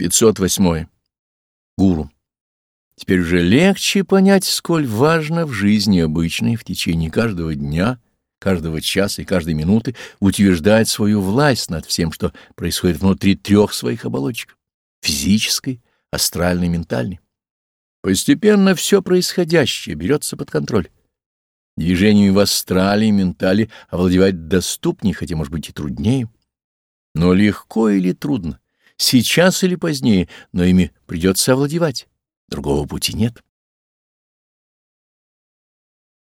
508. Гуру. Теперь уже легче понять, сколь важно в жизни обычной в течение каждого дня, каждого часа и каждой минуты утверждать свою власть над всем, что происходит внутри трех своих оболочек — физической, астральной, ментальной. Постепенно все происходящее берется под контроль. Движениями в астрале и ментале овладевать доступнее, хотя, может быть, и труднее. Но легко или трудно — сейчас или позднее, но ими придется овладевать. Другого пути нет.